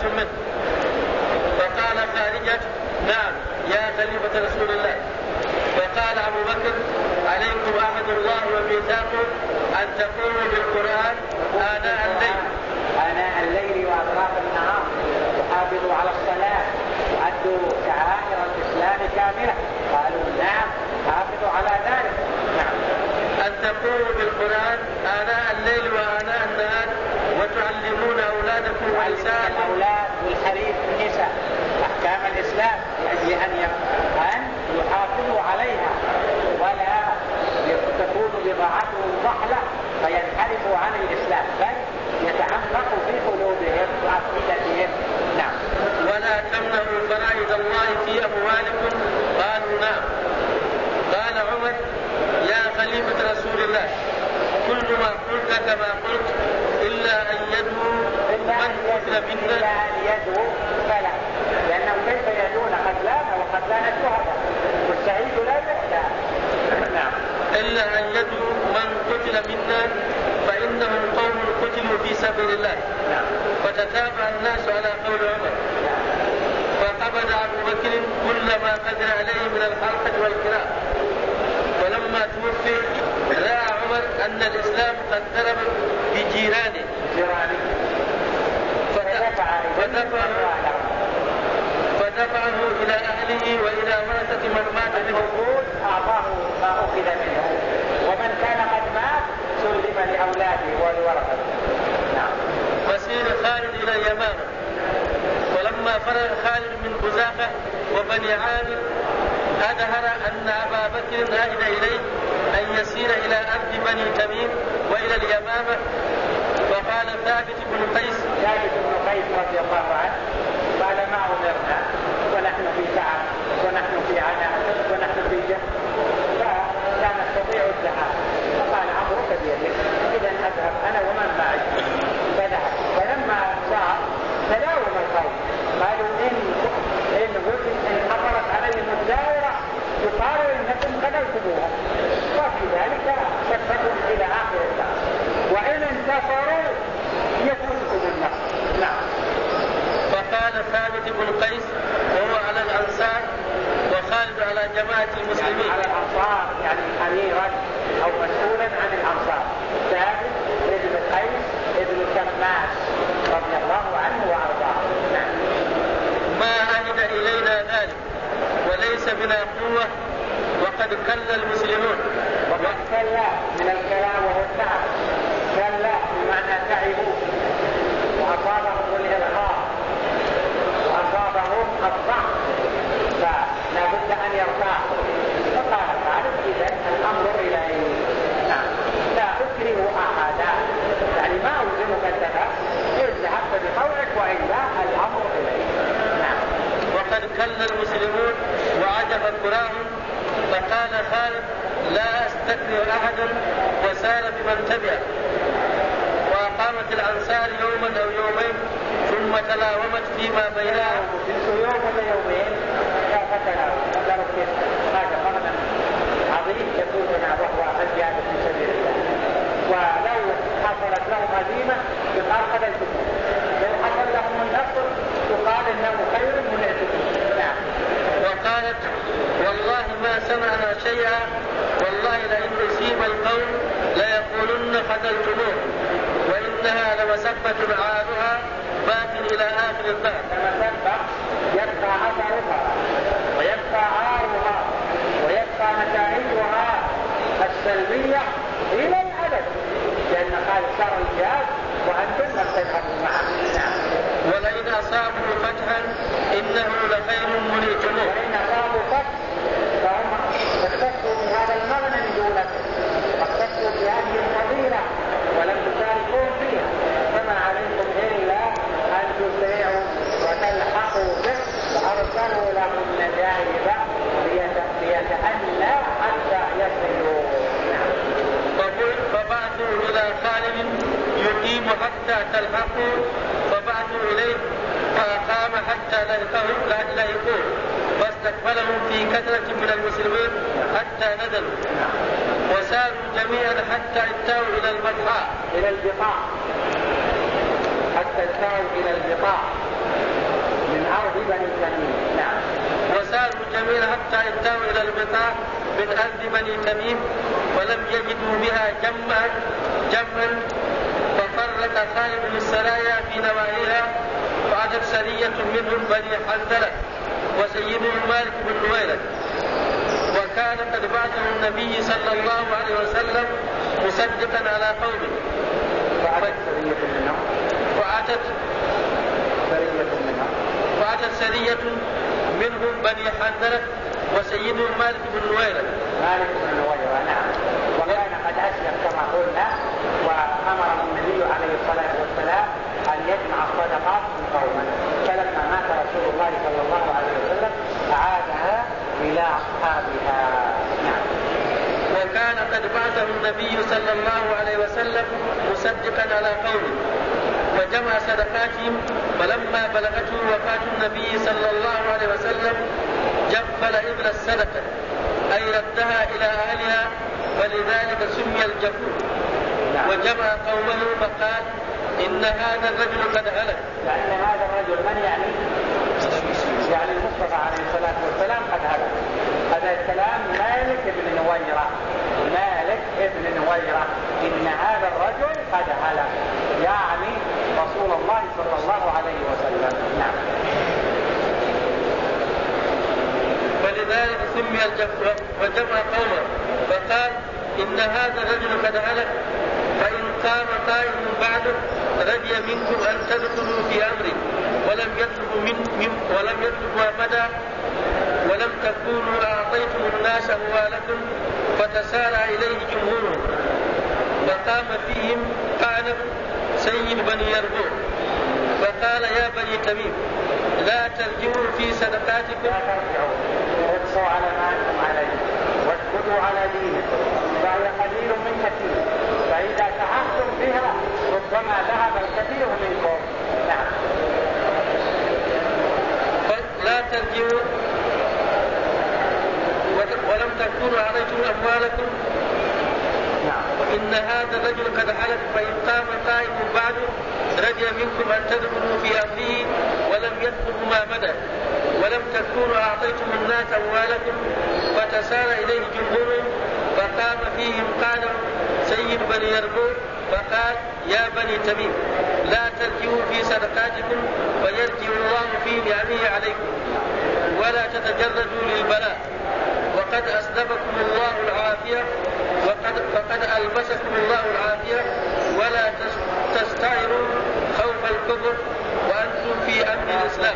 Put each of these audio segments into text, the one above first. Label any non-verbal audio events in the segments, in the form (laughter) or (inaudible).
لما خرجتم منه فقال خارجة نعم يا خليفة رسول الله. فقال أبو بكر عليكم عهد الله وميثاقه أن تقوموا بالقرآن آناء الليل. آناء الليل وأطراف النهار. وحافظوا على الصلاة. وأدوا شعائر الإسلام كاملة. قالوا نعم حافظوا على ذلك. نعم. أن تقوموا بالقرآن آناء الليل وآناء النهار وتعلمون أولادكم ونساءكم الأولاد والحريم النساء. أحكام الإسلام لأجل أن أن يحافظوا عليها. ولا تكون بضاعتهم ضحلة فينحرفوا عن الإسلام. بل يتعمقوا في قلوبهم وعقيدتهم نعم. ولا تمنعوا فرائض الله في أموالكم. قالوا نعم. قال عمر يا خليفة رسول الله كل ما قلت كما قلت إلا أن يدعو من قتل منا إلا أن يدعو فلا لأنهم كيف يدعون قتلانا وقتلانا الشهداء والشهيد لا يؤتى (laughs) نعم. إلا أن يدعو من قتل منا فإنهم قوم قتلوا في سبيل الله. نعم. فتتابع الناس على قول عمر. فقبض أبو بكر كل ما قدر عليه من الحلقة والقراءة ولما توفي رأى عمر أن الإسلام قد ضرب جيراني. فدفع- فدفعه إلى أهله وإلى ورثة من مات منه. الموجود أعطاه ما أخذ منه. ومن كان قد مات سلم لأولاده ولورثته نعم. مسير خالد إلى اليمامة ولما فرغ خالد من بزاقة وبني عامر أظهر أن أبا بكر عهد إليه أن يسير إلى أرض بني تميم وإلى اليمامة. ثابت بن قيس. ثابت بن قيس رضي الله عنه. قال ما أمرنا؟ ونحن في تعب ونحن في عناء لمسبة عارها باق إلى آخر الدهر لما تنبع يبقى أثرها ويبقى عارها ويبقى نتائجها السلبيه إلى الأبد. لأن قال صار حتى تلحقوا فبعثوا إليه فأقام حتى لهقهم لهقوه فاستقبلهم في كثرة من المسلمين حتى نزلوا. وساروا جميعا حتى انتهوا إلى البطحاء إلى البقاع. حتى انتهوا إلى البقاع. من أرض بني تميم. نعم. وساروا جميعا حتى انتهوا إلى البقاع من أرض بني تميم ولم يجدوا بها جمعا جمعا ففرق خالد السرايا في نواهيها وعدت سرية منهم بني حنظلة وسيدهم مالك بن نويرة وكان قد بعثه النبي صلى الله عليه وسلم مصدقا على قومه. وعدت سرية منهم. سرية منهم. سرية منهم بني حنظلة وسيدهم مالك بن نويرة مالك بن نويرة نعم. وكان قد أسلم كما قلنا. وأمره النبي عليه الصلاة والسلام أن يجمع الصدقات من قومه. فلما مات رسول الله صلى الله عليه وسلم أعادها إلى أصحابها. نعم. وكان قد بعثه النبي صلى الله عليه وسلم مصدقا على قومه. وجمع صدقاتهم فلما بلغته وفاة النبي صلى الله عليه وسلم جفل إبل الصدقة أي ردها إلى أهلها ولذلك سمي نعم وجمع قومه فقال إن هذا الرجل قد هلك. لأن هذا الرجل من يعني؟ يعني المصطفى عليه الصلاة والسلام قد هلك. هذا الكلام مالك بن نويرة. مالك بن نويرة. إن هذا الرجل قد هلك. يعني رسول الله صلى الله عليه وسلم. نعم. ولذلك سمي الجفول وجمع قومه. فقال إن هذا الرجل قد هلك. فإن قام قائم بعده رجي منكم أن تدخلوا في أمري ولم يطلبوا من, من ولم يطلبوا مدى ولم تكونوا أعطيتم الناس أموالكم فتسارع إليه جمهورهم فقام فيهم قعنب سيد بني يربوع. فقال يا بني تميم لا ترجعوا في صدقاتكم. لا ترجعوا وارسوا على ما أنتم عليه واسكتوا على دينكم فهي قليل من كثير فإذا سعفتم بها ربما ذهب الكثير منكم نعم. لا ترجعوا ولم تكونوا أعطيتم أموالكم. نعم. وإن هذا الرجل قد حلف فإن قام قائم بعده رجي منكم أن تدخلوا في أمره ولم يطلبوا ما مدى ولم تكونوا أعطيتم الناس أموالكم فتسار إليه جمهورهم فقام فيهم قال سيد بني يربوع فقال يا بني تميم لا ترجعوا في صدقاتكم فيرجع الله في نعمه عليكم ولا تتجردوا للبلاء وقد أسلبكم الله العافية وقد فقد ألبسكم الله العافية ولا تستعروا خوف الكفر وأنتم في أمن الإسلام.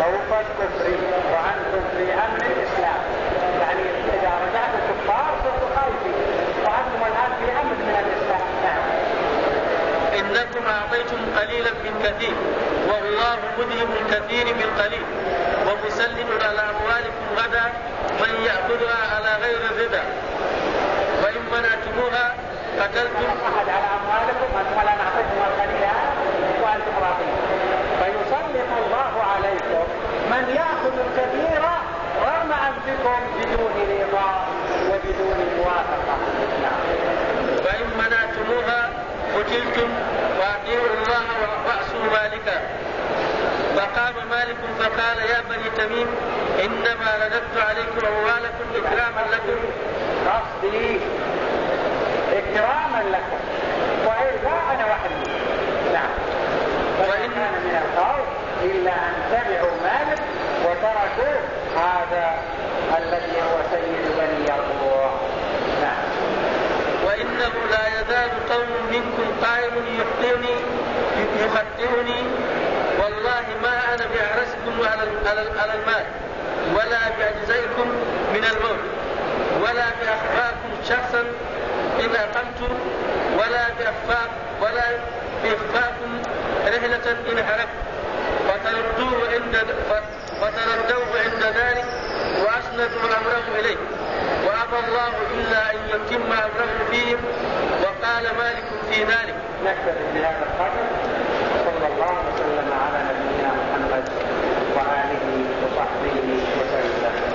خوف الكفر وأنتم في أمن الإسلام يعني إذا رجعتم كفار صرتوا خايفين وأنتم الآن في أمن من الإسلام نعم إنكم أعطيتم قليلا من كثير. والله مذهب الكثير بالقليل ومسلم على أموالكم غدا من يأخذها على غير الربا وإن منعتموها قتلتم. أحد على أموالكم أنتم لا نعطيكم القليل وأنتم راضين. فيسلط الله عليكم. من يأخذ الكثير رغم أنفسكم بدون رضا وبدون موافقة. فإن منعتموها قتلتم وأطيعوا الله وأعصوا مالكا فقام مالك فقال يا بني تميم إنما رددت عليكم أموالكم إكراما لكم. قصدي إكراما لكم وإلا أنا وحدي. نعم. وإن كان من القول إلا أن تبعوا مالك وتركوا هذا الذي هو سيد بني نعم وإنه لا يزال قوم منكم قائم يخطئني يخطئني. والله ما أنا بأحرسكم على المال ولا بأجزائكم من الموت ولا بأخفاكم شخصا إن أقمت ولا بأخفاك ولا بإخفاكم رحلة إن حرقت فتردوه عند فتردوه عند ذلك وأسندوا أمره إليه. وأبى الله إلا أن يتم أمره فيهم وقال مالك في ذلك. نكتفي بهذا القدر صلى الله وسلم على نبينا محمد وآله وصحبه وسلم.